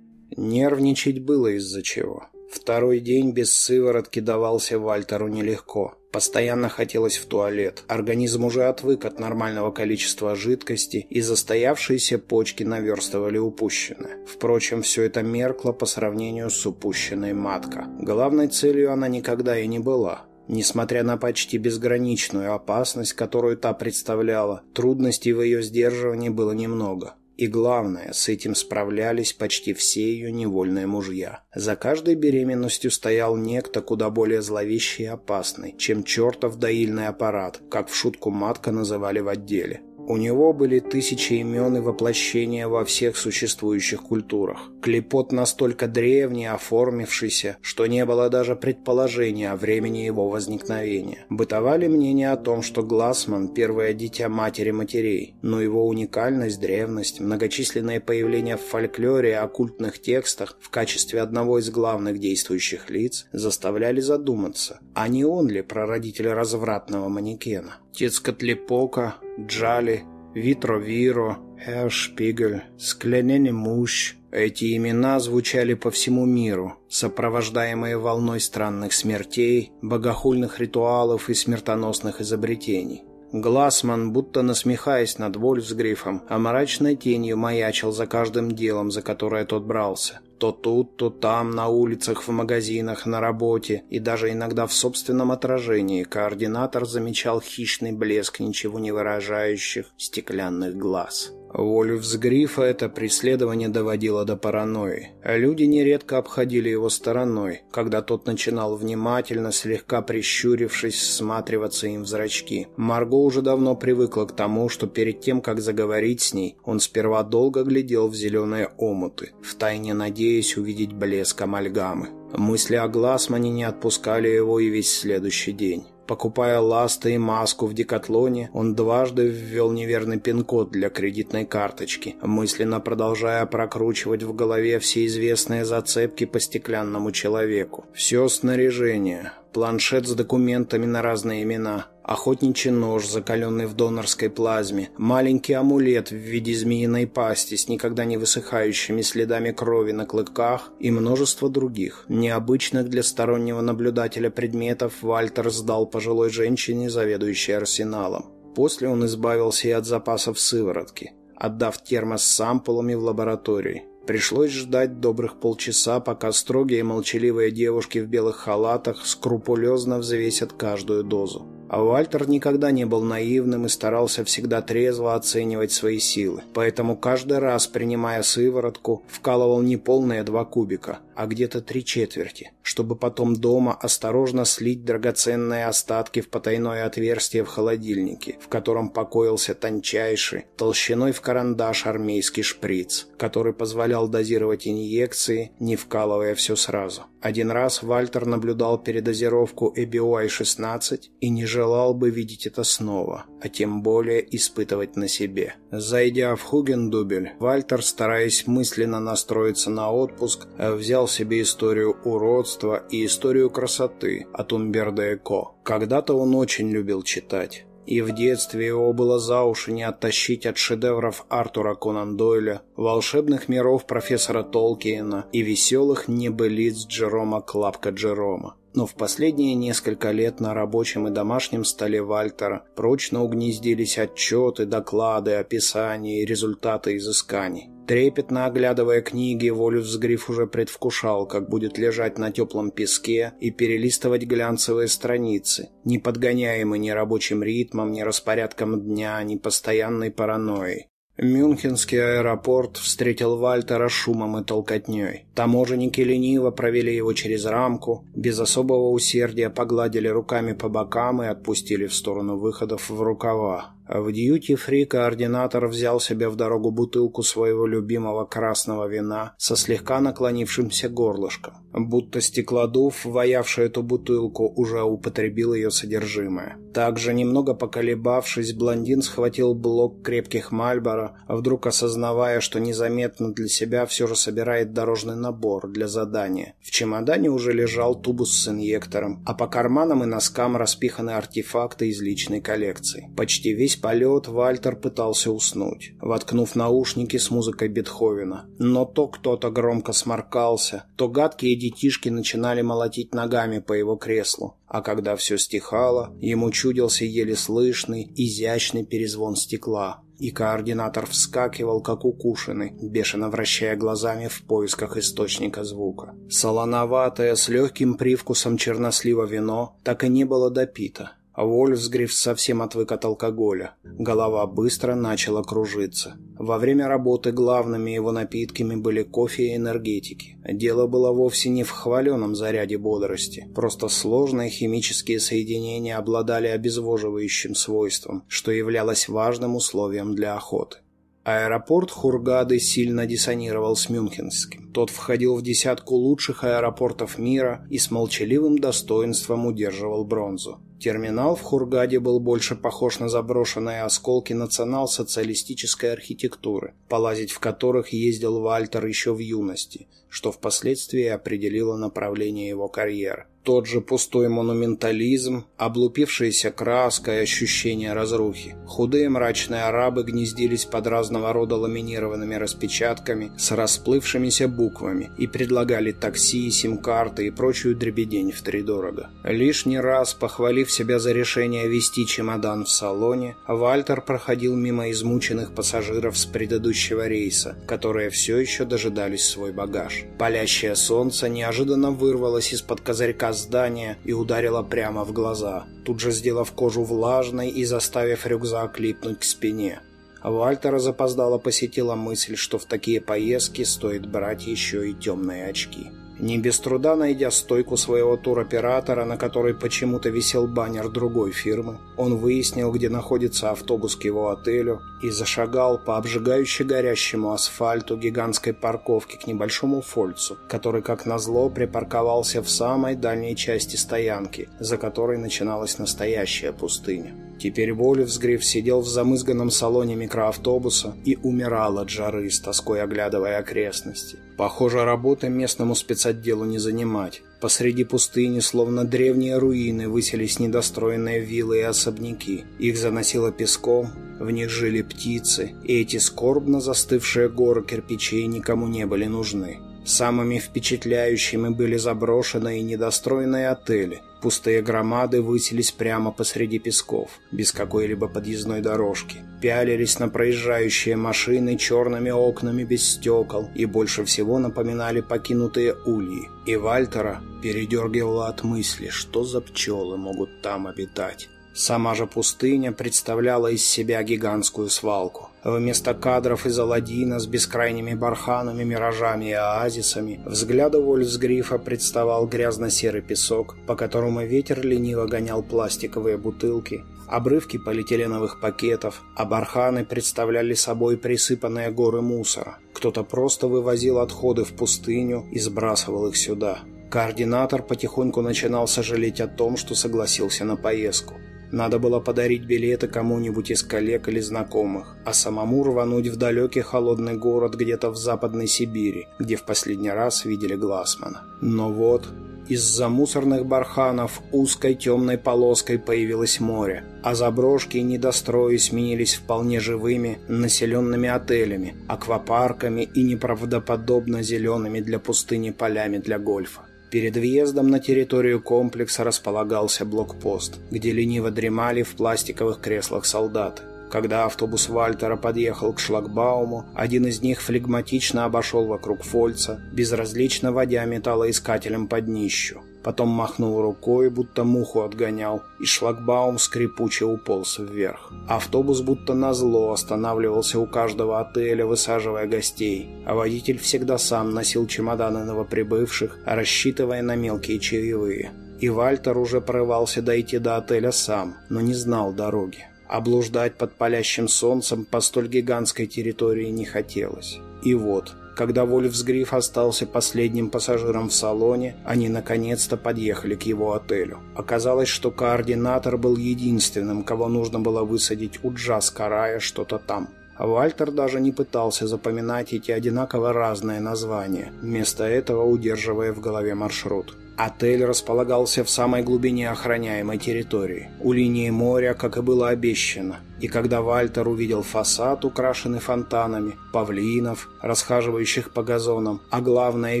Нервничать было из-за чего. Второй день без сыворотки давался Вальтеру нелегко. Постоянно хотелось в туалет. Организм уже отвык от нормального количества жидкости, и застоявшиеся почки наверстывали упущенное. Впрочем, все это меркло по сравнению с упущенной матка. Главной целью она никогда и не была. Несмотря на почти безграничную опасность, которую та представляла, трудностей в ее сдерживании было немного. И главное, с этим справлялись почти все ее невольные мужья. За каждой беременностью стоял некто куда более зловещий и опасный, чем чертов доильный аппарат, как в шутку матка называли в отделе. У него были тысячи имен и воплощения во всех существующих культурах. Клепот настолько древний, оформившийся, что не было даже предположения о времени его возникновения. Бытовали мнения о том, что Глассман – первое дитя матери матерей, но его уникальность, древность, многочисленные появления в фольклоре и оккультных текстах в качестве одного из главных действующих лиц заставляли задуматься, а не он ли прародитель развратного манекена. Тецкатлепока, Джали, Витровиро, Эршпигель, Скленений муж. Эти имена звучали по всему миру, сопровождаемые волной странных смертей, богохульных ритуалов и смертоносных изобретений. Глассман, будто насмехаясь над Вольфсгрифом, а мрачной тенью маячил за каждым делом, за которое тот брался. То тут, то там, на улицах, в магазинах, на работе и даже иногда в собственном отражении координатор замечал хищный блеск ничего не выражающих стеклянных глаз. Вольфсгрифа это преследование доводило до паранойи. Люди нередко обходили его стороной, когда тот начинал внимательно, слегка прищурившись, всматриваться им в зрачки. Марго уже давно привыкла к тому, что перед тем, как заговорить с ней, он сперва долго глядел в зеленые омуты, втайне надеясь увидеть блеск амальгамы. Мысли о Глассмане не отпускали его и весь следующий день. Покупая ласты и маску в Декатлоне, он дважды ввел неверный пин-код для кредитной карточки, мысленно продолжая прокручивать в голове все известные зацепки по стеклянному человеку. Все снаряжение, планшет с документами на разные имена, охотничий нож, закаленный в донорской плазме, маленький амулет в виде змеиной пасти с никогда не высыхающими следами крови на клыках и множество других. Необычных для стороннего наблюдателя предметов Вальтер сдал пожилой женщине, заведующей арсеналом. После он избавился и от запасов сыворотки, отдав термос с ампулами в лаборатории. Пришлось ждать добрых полчаса, пока строгие и молчаливые девушки в белых халатах скрупулезно взвесят каждую дозу. А Вальтер никогда не был наивным и старался всегда трезво оценивать свои силы. Поэтому каждый раз, принимая сыворотку, вкалывал не полные два кубика, а где-то три четверти, чтобы потом дома осторожно слить драгоценные остатки в потайное отверстие в холодильнике, в котором покоился тончайший, толщиной в карандаш армейский шприц, который позволял дозировать инъекции, не вкалывая все сразу. Один раз Вальтер наблюдал передозировку EBOI-16 и не желал бы видеть это снова, а тем более испытывать на себе. Зайдя в Хугендубель, Вальтер, стараясь мысленно настроиться на отпуск, взял себе историю уродства и историю красоты от Умберда Эко. Когда-то он очень любил читать. И в детстве его было за уши не оттащить от шедевров Артура Конан Дойля, волшебных миров профессора Толкиена и веселых небылиц Джерома Клапка Джерома. Но в последние несколько лет на рабочем и домашнем столе Вальтера прочно угнездились отчеты, доклады, описания и результаты изысканий. Трепетно оглядывая книги, Волюсгриф уже предвкушал, как будет лежать на теплом песке и перелистывать глянцевые страницы, не подгоняемый ни рабочим ритмом, ни распорядком дня, ни постоянной паранойей. Мюнхенский аэропорт встретил Вальтера шумом и толкотней. Таможенники лениво провели его через рамку, без особого усердия погладили руками по бокам и отпустили в сторону выходов в рукава. В дьюти-фри координатор взял себе в дорогу бутылку своего любимого красного вина со слегка наклонившимся горлышком. Будто стеклодув, воявший эту бутылку, уже употребил ее содержимое. Также, немного поколебавшись, блондин схватил блок крепких Мальборо, вдруг осознавая, что незаметно для себя все же собирает дорожный набор для задания. В чемодане уже лежал тубус с инъектором, а по карманам и носкам распиханы артефакты из личной коллекции. Почти весь полет Вальтер пытался уснуть, воткнув наушники с музыкой Бетховена. Но то кто-то громко сморкался, то гадкие детишки начинали молотить ногами по его креслу. А когда все стихало, ему чудился еле слышный, изящный перезвон стекла. И координатор вскакивал, как укушенный, бешено вращая глазами в поисках источника звука. Солоноватое, с легким привкусом чернослива вино так и не было допито. А Вольфсгриф совсем отвык от алкоголя. Голова быстро начала кружиться. Во время работы главными его напитками были кофе и энергетики. Дело было вовсе не в хваленом заряде бодрости. Просто сложные химические соединения обладали обезвоживающим свойством, что являлось важным условием для охоты. Аэропорт Хургады сильно диссонировал с Мюнхенским. Тот входил в десятку лучших аэропортов мира и с молчаливым достоинством удерживал бронзу. Терминал в Хургаде был больше похож на заброшенные осколки национал-социалистической архитектуры, полазить в которых ездил Вальтер еще в юности, что впоследствии определило направление его карьеры. Тот же пустой монументализм, облупившаяся краска и ощущение разрухи. Худые мрачные арабы гнездились под разного рода ламинированными распечатками с расплывшимися буквами и предлагали такси, сим-карты и прочую дребедень втридорого. Лишний раз, похвалив себя за решение вести чемодан в салоне, Вальтер проходил мимо измученных пассажиров с предыдущего рейса, которые все еще дожидались свой багаж. Палящее солнце неожиданно вырвалось из-под козырька здания и ударила прямо в глаза, тут же сделав кожу влажной и заставив рюкзак липнуть к спине. Вальтера запоздало посетила мысль, что в такие поездки стоит брать еще и темные очки. Не без труда найдя стойку своего туроператора, на которой почему-то висел баннер другой фирмы, он выяснил, где находится автобус к его отелю и зашагал по обжигающе горящему асфальту гигантской парковки к небольшому фольцу, который, как назло, припарковался в самой дальней части стоянки, за которой начиналась настоящая пустыня. Теперь Вольфсгриф сидел в замызганном салоне микроавтобуса и умирал от жары, с тоской оглядывая окрестности. Похоже, работы местному спецотделу не занимать. Посреди пустыни, словно древние руины, выселись недостроенные виллы и особняки. Их заносило песком, в них жили птицы, и эти скорбно застывшие горы кирпичей никому не были нужны. Самыми впечатляющими были заброшенные и недостроенные отели. Пустые громады высились прямо посреди песков, без какой-либо подъездной дорожки. Пялились на проезжающие машины черными окнами без стекол и больше всего напоминали покинутые ульи. И Вальтера передергивало от мысли, что за пчелы могут там обитать. Сама же пустыня представляла из себя гигантскую свалку. Вместо кадров из Аладдина с бескрайними барханами, миражами и оазисами взгляду Вольфсгрифа представал грязно-серый песок, по которому ветер лениво гонял пластиковые бутылки, обрывки полиэтиленовых пакетов, а барханы представляли собой присыпанные горы мусора. Кто-то просто вывозил отходы в пустыню и сбрасывал их сюда. Координатор потихоньку начинал сожалеть о том, что согласился на поездку. Надо было подарить билеты кому-нибудь из коллег или знакомых, а самому рвануть в далекий холодный город где-то в Западной Сибири, где в последний раз видели Глассмана. Но вот, из-за мусорных барханов узкой темной полоской появилось море, а заброшки и недострои сменились вполне живыми населенными отелями, аквапарками и неправдоподобно зелеными для пустыни полями для гольфа. Перед въездом на территорию комплекса располагался блокпост, где лениво дремали в пластиковых креслах солдаты. Когда автобус Вальтера подъехал к шлагбауму, один из них флегматично обошел вокруг Фольца, безразлично водя металлоискателем под днищу. Потом махнул рукой, будто муху отгонял, и шлагбаум скрипуче уполз вверх. Автобус будто назло останавливался у каждого отеля, высаживая гостей, а водитель всегда сам носил чемоданы новоприбывших, рассчитывая на мелкие чаевые. И Вальтер уже порывался дойти до отеля сам, но не знал дороги. Облуждать под палящим солнцем по столь гигантской территории не хотелось. И вот, когда Вольфсгриф остался последним пассажиром в салоне, они наконец-то подъехали к его отелю. Оказалось, что координатор был единственным, кого нужно было высадить у Джаз-Карая что-то там. Вальтер даже не пытался запоминать эти одинаково разные названия, вместо этого удерживая в голове маршрут. Отель располагался в самой глубине охраняемой территории, у линии моря, как и было обещано. И когда Вальтер увидел фасад, украшенный фонтанами, павлинов, расхаживающих по газонам, а главное,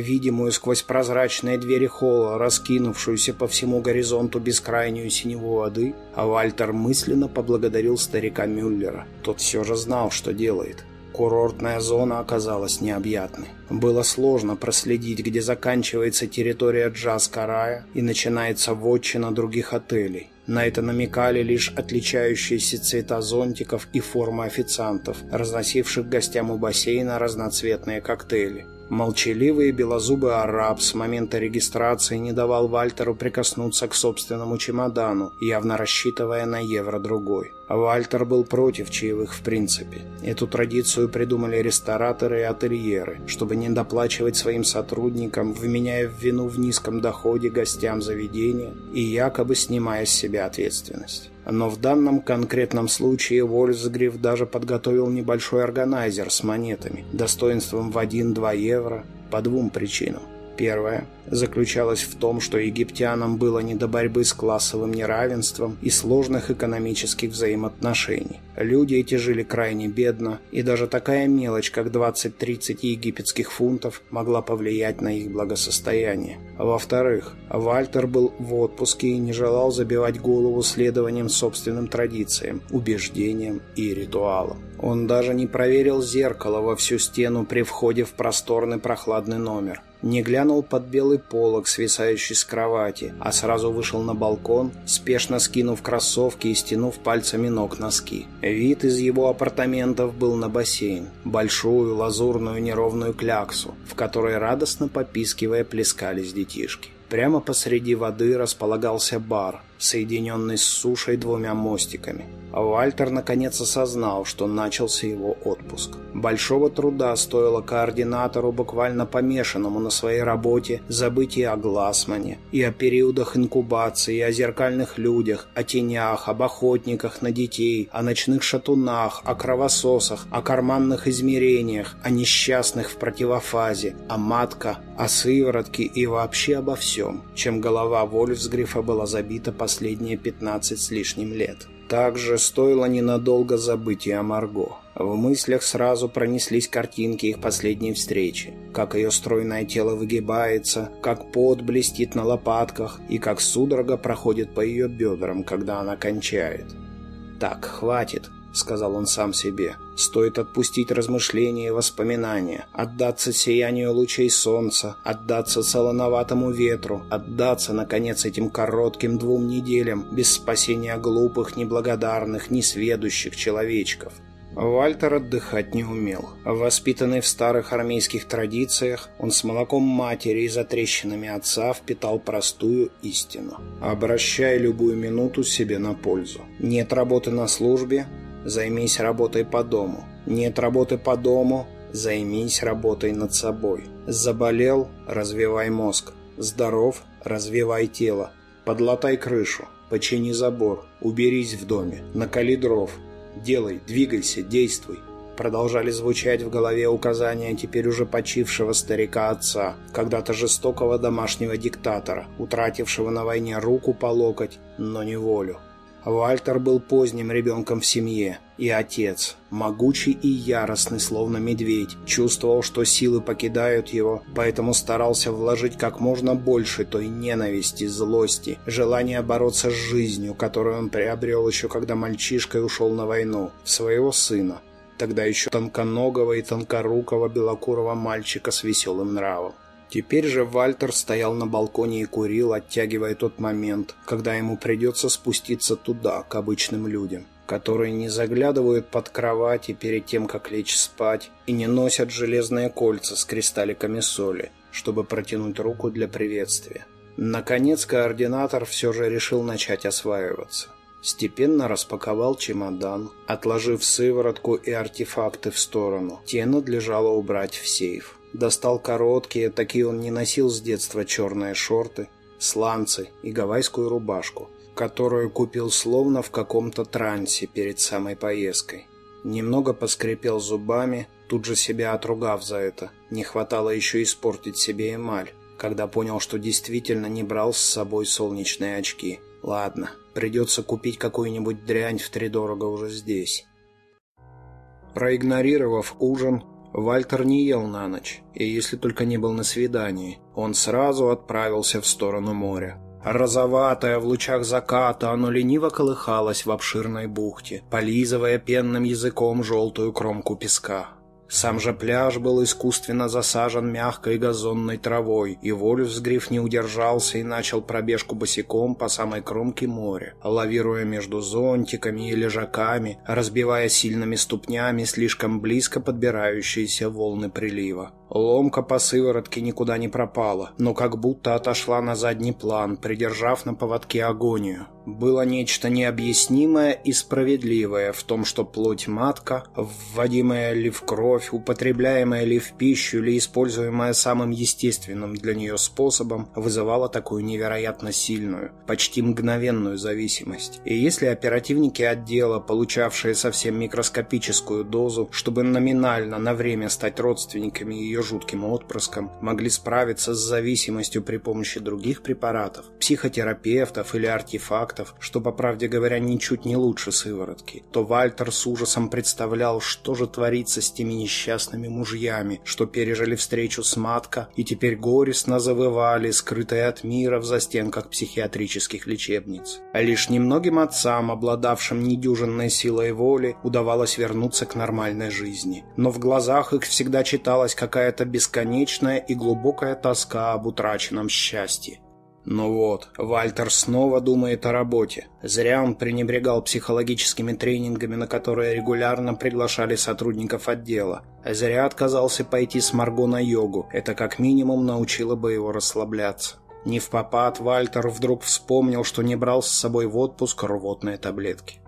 видимую сквозь прозрачные двери холла, раскинувшуюся по всему горизонту бескрайнюю синеву воды, а Вальтер мысленно поблагодарил старика Мюллера. Тот все же знал, что делает. Курортная зона оказалась необъятной. Было сложно проследить, где заканчивается территория Джаз-Карая и начинается вотчина других отелей. На это намекали лишь отличающиеся цвета зонтиков и формы официантов, разносивших гостям у бассейна разноцветные коктейли. Молчаливый белозубый араб с момента регистрации не давал Вальтеру прикоснуться к собственному чемодану, явно рассчитывая на евро-другой. Вальтер был против чаевых в принципе. Эту традицию придумали рестораторы и ательеры, чтобы не доплачивать своим сотрудникам, вменяя в вину в низком доходе гостям заведения и якобы снимая с себя ответственность. Но в данном конкретном случае Вольсгриф даже подготовил небольшой органайзер с монетами, достоинством в 1-2 евро, по двум причинам. Первая заключалась в том, что египтянам было не до борьбы с классовым неравенством и сложных экономических взаимоотношений. Люди эти жили крайне бедно, и даже такая мелочь, как 20-30 египетских фунтов, могла повлиять на их благосостояние. Во-вторых, Вальтер был в отпуске и не желал забивать голову следованием собственным традициям, убеждениям и ритуалам. Он даже не проверил зеркало во всю стену при входе в просторный прохладный номер не глянул под белый полог, свисающий с кровати, а сразу вышел на балкон, спешно скинув кроссовки и стянув пальцами ног носки. Вид из его апартаментов был на бассейн, большую лазурную неровную кляксу, в которой радостно попискивая плескались детишки. Прямо посреди воды располагался бар, соединенный с сушей двумя мостиками. Вальтер наконец осознал, что начался его отпуск. Большого труда стоило координатору, буквально помешанному на своей работе, забыть и о Глассмане, и о периодах инкубации, и о зеркальных людях, о тенях, об охотниках на детей, о ночных шатунах, о кровососах, о карманных измерениях, о несчастных в противофазе, о матка, о сыворотке и вообще обо всем, чем голова Вольфсгрифа была забита по последние 15 с лишним лет. Также стоило ненадолго забыть и о Марго. В мыслях сразу пронеслись картинки их последней встречи. Как ее стройное тело выгибается, как пот блестит на лопатках и как судорога проходит по ее бедрам, когда она кончает. «Так, хватит», — сказал он сам себе. «Стоит отпустить размышления и воспоминания, отдаться сиянию лучей солнца, отдаться солоноватому ветру, отдаться, наконец, этим коротким двум неделям без спасения глупых, неблагодарных, несведущих человечков». Вальтер отдыхать не умел. Воспитанный в старых армейских традициях, он с молоком матери и затрещинами отца впитал простую истину. Обращай любую минуту себе на пользу. Нет работы на службе, Займись работой по дому. Нет работы по дому, займись работой над собой. Заболел – развивай мозг. Здоров – развивай тело. Подлатай крышу, почини забор, уберись в доме, накали дров. Делай, двигайся, действуй. Продолжали звучать в голове указания теперь уже почившего старика отца, когда-то жестокого домашнего диктатора, утратившего на войне руку по локоть, но не волю. Вальтер был поздним ребенком в семье, и отец, могучий и яростный, словно медведь, чувствовал, что силы покидают его, поэтому старался вложить как можно больше той ненависти, злости, желания бороться с жизнью, которую он приобрел еще когда мальчишкой ушел на войну, в своего сына, тогда еще тонконогого и тонкорукого белокурого мальчика с веселым нравом. Теперь же Вальтер стоял на балконе и курил, оттягивая тот момент, когда ему придется спуститься туда, к обычным людям, которые не заглядывают под кровати перед тем, как лечь спать, и не носят железные кольца с кристалликами соли, чтобы протянуть руку для приветствия. Наконец координатор все же решил начать осваиваться. Степенно распаковал чемодан, отложив сыворотку и артефакты в сторону. Те надлежало убрать в сейф. Достал короткие, такие он не носил с детства, черные шорты, сланцы и гавайскую рубашку, которую купил словно в каком-то трансе перед самой поездкой. Немного поскрипел зубами, тут же себя отругав за это. Не хватало еще испортить себе эмаль, когда понял, что действительно не брал с собой солнечные очки. Ладно, придется купить какую-нибудь дрянь втридорого уже здесь. Проигнорировав ужин, Вальтер не ел на ночь, и если только не был на свидании, он сразу отправился в сторону моря. Розоватое в лучах заката, оно лениво колыхалось в обширной бухте, полизывая пенным языком желтую кромку песка. Сам же пляж был искусственно засажен мягкой газонной травой, и Вольфсгриф не удержался и начал пробежку босиком по самой кромке моря, лавируя между зонтиками и лежаками, разбивая сильными ступнями слишком близко подбирающиеся волны прилива. Ломка по сыворотке никуда не пропала, но как будто отошла на задний план, придержав на поводке агонию. Было нечто необъяснимое и справедливое в том, что плоть матка, вводимая ли в кровь, употребляемая ли в пищу или используемая самым естественным для нее способом, вызывала такую невероятно сильную, почти мгновенную зависимость. И если оперативники отдела, получавшие совсем микроскопическую дозу, чтобы номинально на время стать родственниками ее жутким отпрыском, могли справиться с зависимостью при помощи других препаратов, психотерапевтов или артефактов, что, по правде говоря, ничуть не лучше сыворотки, то Вальтер с ужасом представлял, что же творится с теми несчастными мужьями, что пережили встречу с Матко и теперь горестно завывали, скрытые от мира в застенках психиатрических лечебниц. А лишь немногим отцам, обладавшим недюжинной силой воли, удавалось вернуться к нормальной жизни. Но в глазах их всегда читалась какая какая-то бесконечная и глубокая тоска об утраченном счастье. Ну вот, Вальтер снова думает о работе. Зря он пренебрегал психологическими тренингами, на которые регулярно приглашали сотрудников отдела. Зря отказался пойти с Марго на йогу. Это как минимум научило бы его расслабляться. Не в попад Вальтер вдруг вспомнил, что не брал с собой в отпуск рвотные таблетки.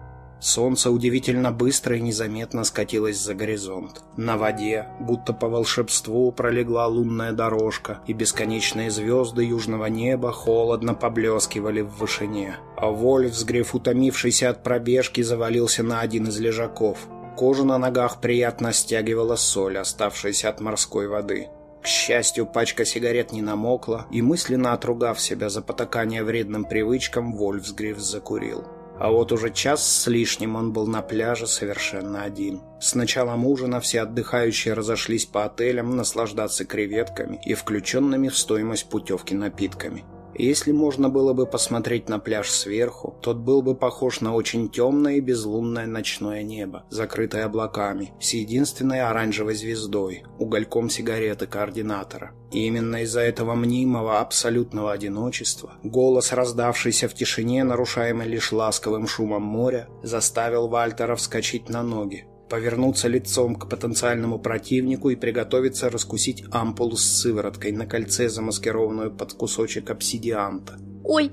Солнце удивительно быстро и незаметно скатилось за горизонт. На воде, будто по волшебству, пролегла лунная дорожка, и бесконечные звезды южного неба холодно поблескивали в вышине. А Вольфсгриф, утомившийся от пробежки, завалился на один из лежаков. Кожу на ногах приятно стягивала соль, оставшаяся от морской воды. К счастью, пачка сигарет не намокла, и мысленно отругав себя за потакание вредным привычкам, Вольфсгриф закурил. А вот уже час с лишним он был на пляже совершенно один. С началом ужина все отдыхающие разошлись по отелям наслаждаться креветками и включенными в стоимость путевки напитками. Если можно было бы посмотреть на пляж сверху, тот был бы похож на очень темное и безлунное ночное небо, закрытое облаками, с единственной оранжевой звездой, угольком сигареты координатора. И именно из-за этого мнимого абсолютного одиночества голос, раздавшийся в тишине, нарушаемый лишь ласковым шумом моря, заставил Вальтера вскочить на ноги, повернуться лицом к потенциальному противнику и приготовиться раскусить ампулу с сывороткой на кольце, замаскированную под кусочек обсидианта. «Ой,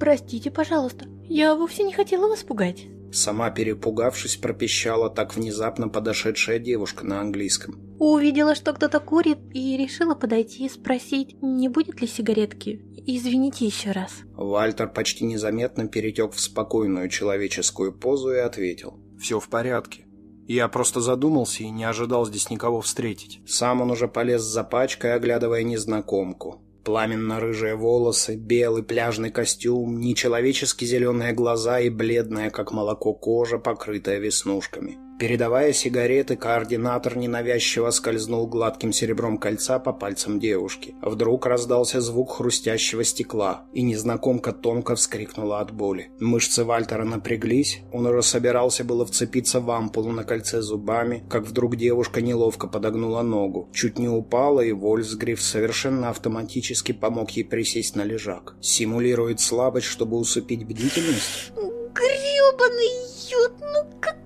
простите, пожалуйста, я вовсе не хотела вас пугать». Сама перепугавшись, пропищала так внезапно подошедшая девушка на английском. Увидела, что кто-то курит, и решила подойти и спросить, не будет ли сигаретки. Извините еще раз. Вальтер почти незаметно перетек в спокойную человеческую позу и ответил. «Все в порядке. Я просто задумался и не ожидал здесь никого встретить. Сам он уже полез за пачкой, оглядывая незнакомку. Пламенно-рыжие волосы, белый пляжный костюм, нечеловечески зеленые глаза и бледная, как молоко, кожа, покрытая веснушками. Передавая сигареты, координатор ненавязчиво скользнул гладким серебром кольца по пальцам девушки. Вдруг раздался звук хрустящего стекла, и незнакомка тонко вскрикнула от боли. Мышцы Вальтера напряглись, он уже собирался было вцепиться в ампулу на кольце зубами, как вдруг девушка неловко подогнула ногу. Чуть не упала, и Вольсгриф совершенно автоматически помог ей присесть на лежак. Симулирует слабость, чтобы усыпить бдительность? Гребаный йод, ну какая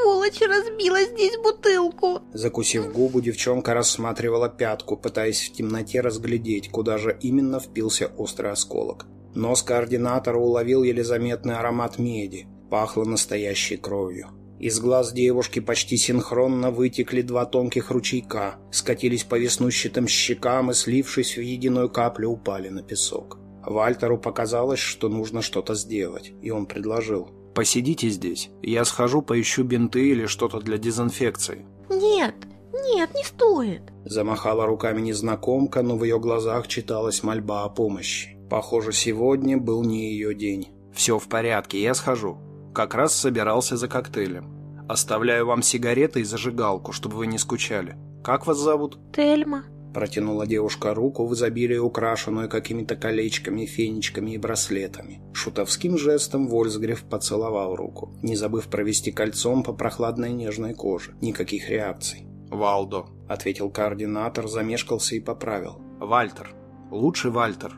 сволочь разбила здесь бутылку. Закусив губу, девчонка рассматривала пятку, пытаясь в темноте разглядеть, куда же именно впился острый осколок. Нос координатора уловил еле заметный аромат меди. Пахло настоящей кровью. Из глаз девушки почти синхронно вытекли два тонких ручейка, скатились по веснущатым щекам и, слившись в единую каплю, упали на песок. Вальтеру показалось, что нужно что-то сделать, и он предложил. «Посидите здесь, я схожу поищу бинты или что-то для дезинфекции». Нет, нет, не стоит. Замахала руками незнакомка, но в ее глазах читалась мольба о помощи. Похоже, сегодня был не ее день. «Все в порядке, я схожу. Как раз собирался за коктейлем. Оставляю вам сигареты и зажигалку, чтобы вы не скучали. Как вас зовут?» Тельма. Протянула девушка руку в изобилии, украшенную какими-то колечками, фенечками и браслетами. Шутовским жестом Вольсгрев поцеловал руку, не забыв провести кольцом по прохладной нежной коже. Никаких реакций. «Валдо», — ответил координатор, замешкался и поправил. «Вальтер. Лучший Вальтер.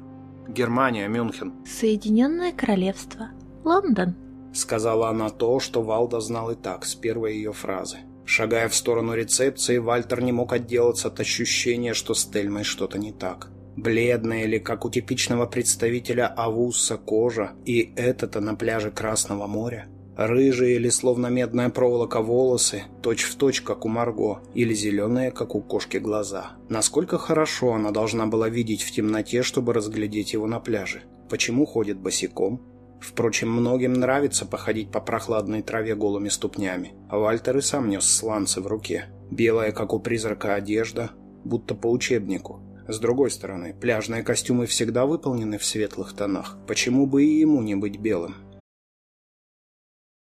Германия, Мюнхен». Соединенное Королевство. Лондон. Сказала она то, что Валда знал и так, с первой ее фразы. Шагая в сторону рецепции, Вальтер не мог отделаться от ощущения, что с Тельмой что-то не так. Бледная или как у типичного представителя Авуса кожа, и это-то на пляже Красного моря. Рыжие или словно медная проволока волосы, точь-в-точь, точь, как у Марго, или зеленые, как у кошки, глаза. Насколько хорошо она должна была видеть в темноте, чтобы разглядеть его на пляже? Почему ходит босиком? Впрочем, многим нравится походить по прохладной траве голыми ступнями. Вальтер и сам нес сланцы в руке. Белая, как у призрака, одежда, будто по учебнику. С другой стороны, пляжные костюмы всегда выполнены в светлых тонах. Почему бы и ему не быть белым?